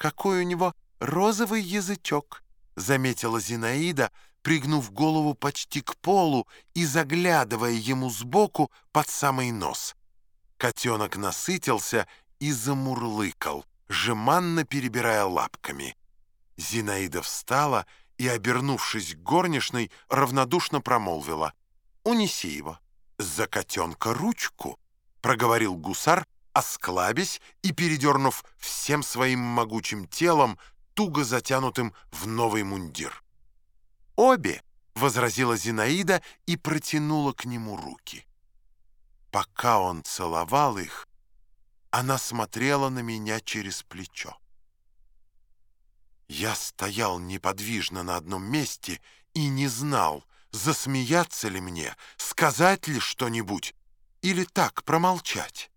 какой у него розовый язычок», — заметила Зинаида, пригнув голову почти к полу и заглядывая ему сбоку под самый нос. Котенок насытился и замурлыкал, жеманно перебирая лапками. Зинаида встала и, обернувшись к горничной, равнодушно промолвила. «Унеси его». «За котенка ручку», — проговорил гусар, осклабясь и передернув всем своим могучим телом, туго затянутым в новый мундир. «Обе!» — возразила Зинаида и протянула к нему руки. Пока он целовал их, она смотрела на меня через плечо. Я стоял неподвижно на одном месте и не знал, засмеяться ли мне, сказать ли что-нибудь или так промолчать.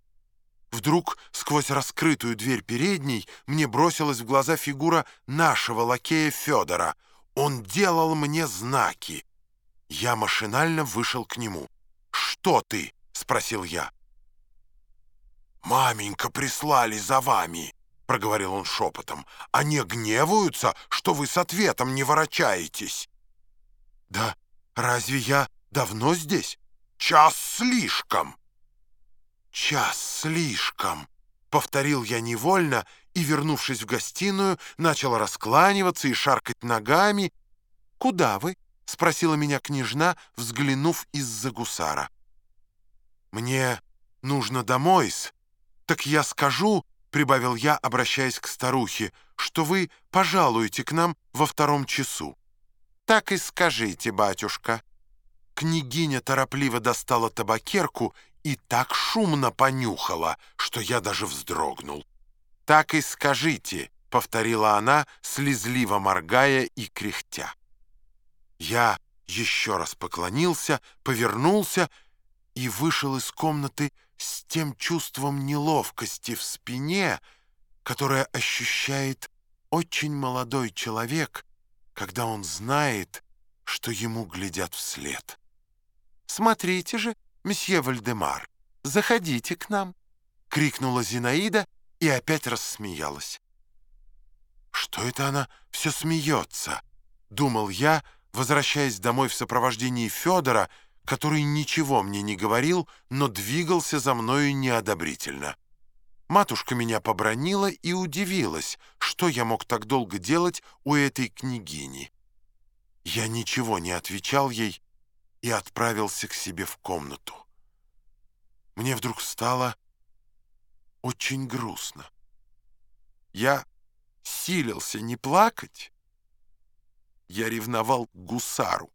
Вдруг сквозь раскрытую дверь передней мне бросилась в глаза фигура нашего лакея Федора. Он делал мне знаки. Я машинально вышел к нему. «Что ты?» — спросил я. «Маменька прислали за вами», — проговорил он шепотом. «Они гневаются, что вы с ответом не ворочаетесь». «Да разве я давно здесь?» «Час слишком». «Час слишком», — повторил я невольно и, вернувшись в гостиную, начал раскланиваться и шаркать ногами. «Куда вы?» — спросила меня княжна, взглянув из-за гусара. «Мне нужно домой-с. Так я скажу, — прибавил я, обращаясь к старухе, — что вы пожалуете к нам во втором часу». «Так и скажите, батюшка». Княгиня торопливо достала табакерку и так шумно понюхала, что я даже вздрогнул. «Так и скажите», — повторила она, слезливо моргая и кряхтя. Я еще раз поклонился, повернулся и вышел из комнаты с тем чувством неловкости в спине, которое ощущает очень молодой человек, когда он знает, что ему глядят вслед. «Смотрите же!» Месье Вальдемар, заходите к нам!» — крикнула Зинаида и опять рассмеялась. «Что это она все смеется?» — думал я, возвращаясь домой в сопровождении Федора, который ничего мне не говорил, но двигался за мною неодобрительно. Матушка меня побронила и удивилась, что я мог так долго делать у этой княгини. Я ничего не отвечал ей, и отправился к себе в комнату. Мне вдруг стало очень грустно. Я силился не плакать. Я ревновал гусару.